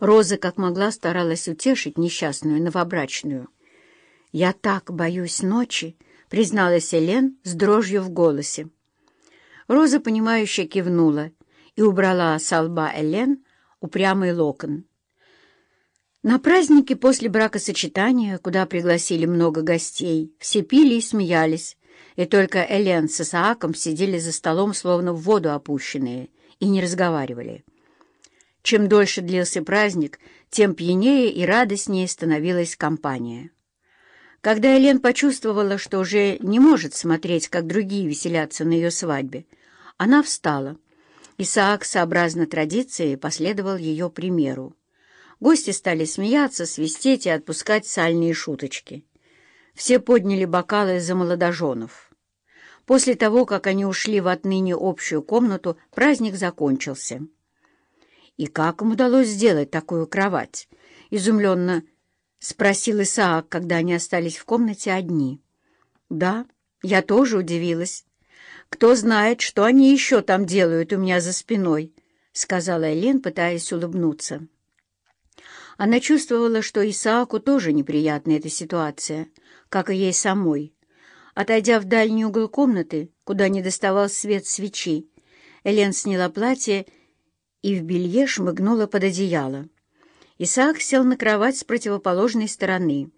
Роза как могла старалась утешить несчастную новобрачную. «Я так боюсь ночи», — призналась Элен с дрожью в голосе. Роза, понимающе кивнула и убрала с лба Элен упрямый локон. На празднике после бракосочетания, куда пригласили много гостей, все пили и смеялись, и только Элен с Исааком сидели за столом, словно в воду опущенные, и не разговаривали. Чем дольше длился праздник, тем пьянее и радостнее становилась компания. Когда Элен почувствовала, что уже не может смотреть, как другие веселятся на ее свадьбе, она встала. Исаак, сообразно традиции, последовал ее примеру. Гости стали смеяться, свистеть и отпускать сальные шуточки. Все подняли бокалы за молодоженов. После того, как они ушли в отныне общую комнату, праздник закончился. «И как им удалось сделать такую кровать?» — изумленно спросил Исаак, когда они остались в комнате одни. «Да, я тоже удивилась. Кто знает, что они еще там делают у меня за спиной», — сказала Элен, пытаясь улыбнуться. Она чувствовала, что Исааку тоже неприятна эта ситуация, как и ей самой. Отойдя в дальний угол комнаты, куда не доставал свет свечи, Элен сняла платье и в белье шмыгнула под одеяло. Исаак сел на кровать с противоположной стороны.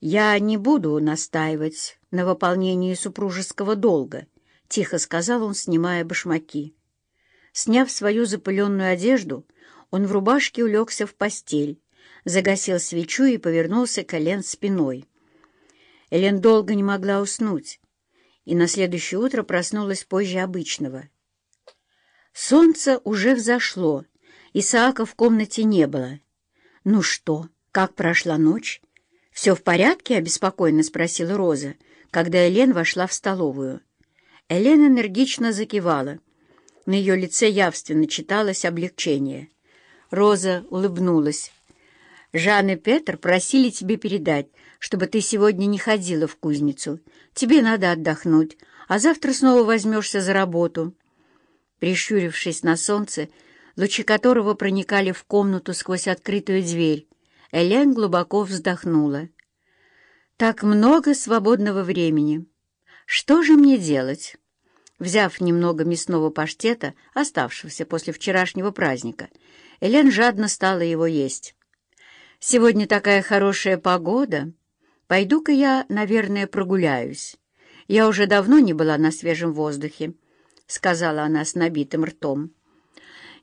«Я не буду настаивать на выполнении супружеского долга», — тихо сказал он, снимая башмаки. Сняв свою запыленную одежду, он в рубашке улегся в постель, загасил свечу и повернулся к Элен спиной. Элен долго не могла уснуть, и на следующее утро проснулась позже обычного. Солнце уже взошло, Исаака в комнате не было. «Ну что, как прошла ночь?» «Все в порядке?» — обеспокоенно спросила Роза, когда Элен вошла в столовую. Элен энергично закивала. На ее лице явственно читалось облегчение. Роза улыбнулась. «Жан и Петр просили тебе передать, чтобы ты сегодня не ходила в кузницу. Тебе надо отдохнуть, а завтра снова возьмешься за работу». Прищурившись на солнце, лучи которого проникали в комнату сквозь открытую дверь, Элен глубоко вздохнула. «Так много свободного времени. Что же мне делать?» Взяв немного мясного паштета, оставшегося после вчерашнего праздника, Элен жадно стала его есть. «Сегодня такая хорошая погода. Пойду-ка я, наверное, прогуляюсь. Я уже давно не была на свежем воздухе. — сказала она с набитым ртом.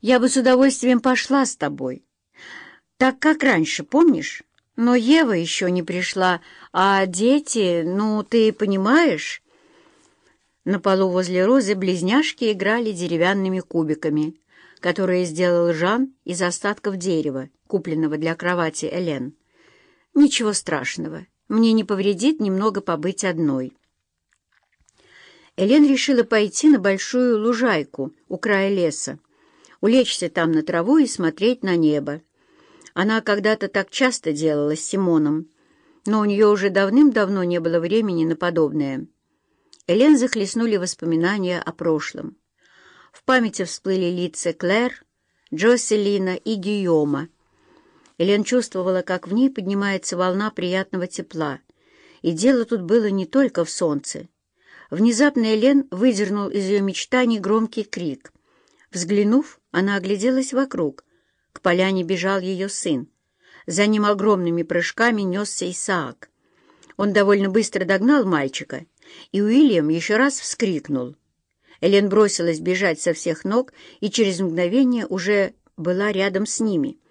«Я бы с удовольствием пошла с тобой. Так как раньше, помнишь? Но Ева еще не пришла, а дети, ну, ты понимаешь...» На полу возле розы близняшки играли деревянными кубиками, которые сделал Жан из остатков дерева, купленного для кровати Элен. «Ничего страшного, мне не повредит немного побыть одной». Элен решила пойти на большую лужайку у края леса, улечься там на траву и смотреть на небо. Она когда-то так часто делала с Симоном, но у нее уже давным-давно не было времени на подобное. Элен захлестнули воспоминания о прошлом. В памяти всплыли лица Клэр, Джоселина и Гийома. Элен чувствовала, как в ней поднимается волна приятного тепла. И дело тут было не только в солнце. Внезапно Элен выдернул из ее мечтаний громкий крик. Взглянув, она огляделась вокруг. К поляне бежал ее сын. За ним огромными прыжками несся Исаак. Он довольно быстро догнал мальчика, и Уильям еще раз вскрикнул. Элен бросилась бежать со всех ног и через мгновение уже была рядом с ними —